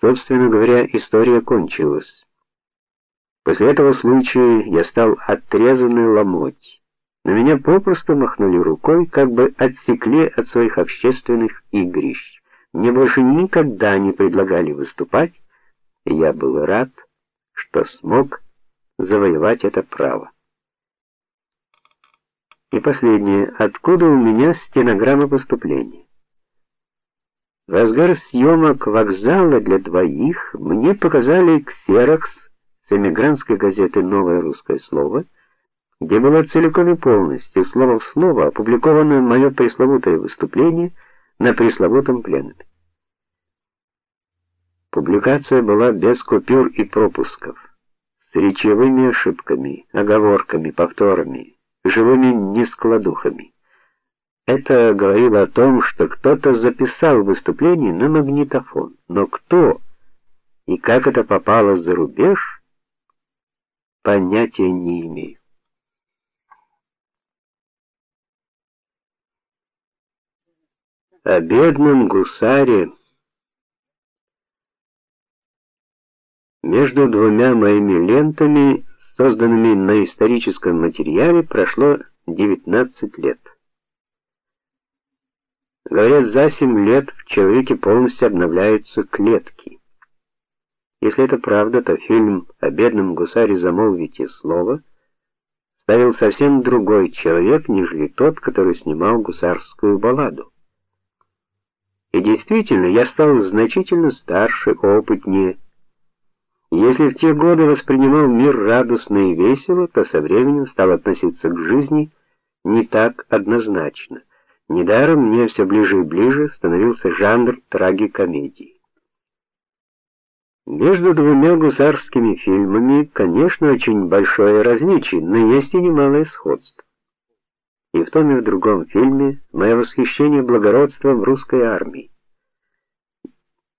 Собственно говоря, история кончилась. После этого случая я стал отрезанный ломоть. На меня попросту махнули рукой, как бы отсекли от своих общественных игрищ. Мне больше никогда не предлагали выступать, и я был рад, что смог завоевать это право. И последнее, откуда у меня стенограмма поступления? В разгар съемок вокзала для двоих мне показали ксерокс с эмигрантской газеты Новое русское слово, где было целиком и полностью, слово в слово, опубликовано мое пресловутое выступление на пресловутом пленуме. Публикация была без купюр и пропусков, с речевыми ошибками, оговорками, повторами, живыми нескладухами. Это говорило о том, что кто-то записал выступление на магнитофон. Но кто и как это попало за рубеж, понятия не имею. О бедном гусаре Между двумя моими лентами, созданными на историческом материале, прошло 19 лет. Говорят, за семь лет в человеке полностью обновляются клетки. Если это правда, то фильм о бедном гусаре замолвите слово ставил совсем другой человек, нежели тот, который снимал гусарскую балладу. И действительно, я стал значительно старше, опытнее. Если в те годы воспринимал мир радостно и весело, то со временем стал относиться к жизни не так однозначно. Недаром мне все ближе и ближе становился жанр трагикомедии. Между двумя гусарскими фильмами, конечно, очень большое различие, но есть и немалое сходство. И в том и в другом фильме мое восхищение благородством русской армии.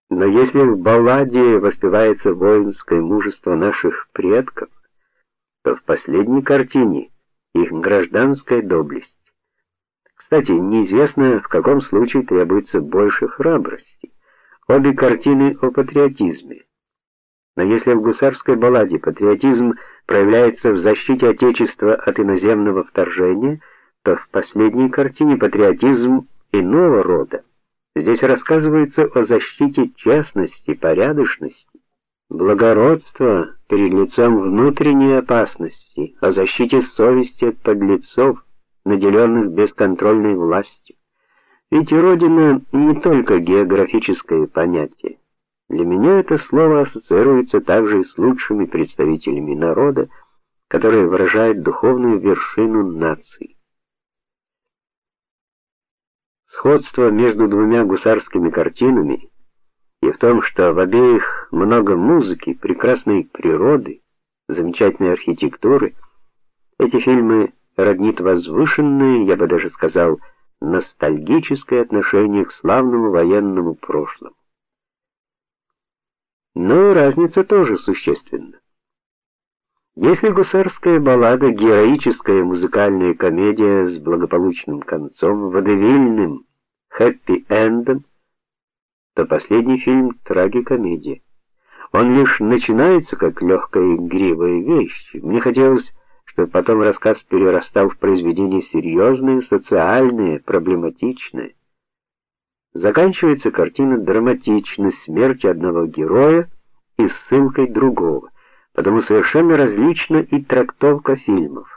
Но если в балладе воспевается воинское мужество наших предков, то в последней картине их гражданская доблесть. Кстати, неизвестно, в каком случае требуется больше храбрости. Обе картины о патриотизме. Но если в гусарской балладе патриотизм проявляется в защите отечества от иноземного вторжения, то в последней картине патриотизм иного рода. Здесь рассказывается о защите честности, порядочности, благородства перед лицом внутренней опасности, о защите совести от подлецов наделенных бесконтрольной властью. Ведь родина не только географическое понятие. Для меня это слово ассоциируется также и с лучшими представителями народа, которые выражают духовную вершину нации. Сходство между двумя гусарскими картинами и в том, что в обеих много музыки, прекрасной природы, замечательной архитектуры. Эти фильмы роднит возвышенное, я бы даже сказал, ностальгическое отношение к славному военному прошлому. Но разница тоже существенна. Если гусарская баллада героическая музыкальная комедия с благополучным концом, водевильным хэппи-эндом, то последний фильм трагикомедия. Он лишь начинается как легкая игривая вещь. Мне хотелось что потом рассказ перерастал в произведение серьезное, социальное, проблематичное. Заканчивается картина драматичной смертью одного героя и ссылкой другого, потому совершенно различна и трактовка фильмов.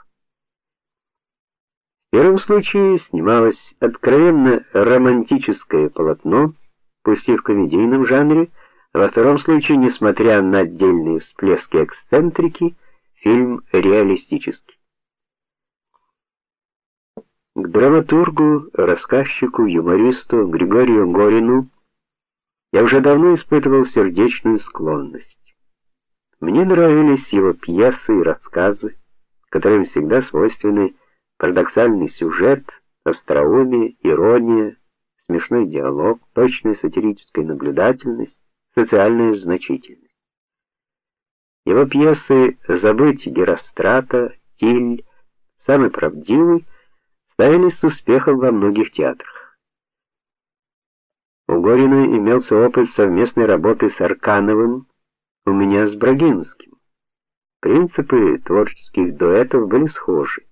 В первом случае снималось откровенно романтическое полотно, пусть и в комедийном жанре, во втором случае, несмотря на отдельные всплески эксцентрики, Фильм реалистический. К драматургу, рассказчику, юмористу Григорию Горину я уже давно испытывал сердечную склонность. Мне нравились его пьесы и рассказы, которым всегда свойственны парадоксальный сюжет, остроумие, ирония, смешной диалог, точная сатирическая наблюдательность, социальная значительность. Его пьесы Забыть Герострата, Тиль, самый правдивый ставились с успехом во многих театрах. У Горина имелся опыт совместной работы с Аркановым, у меня с Брагинским. Принципы творческих дуэтов были схожи.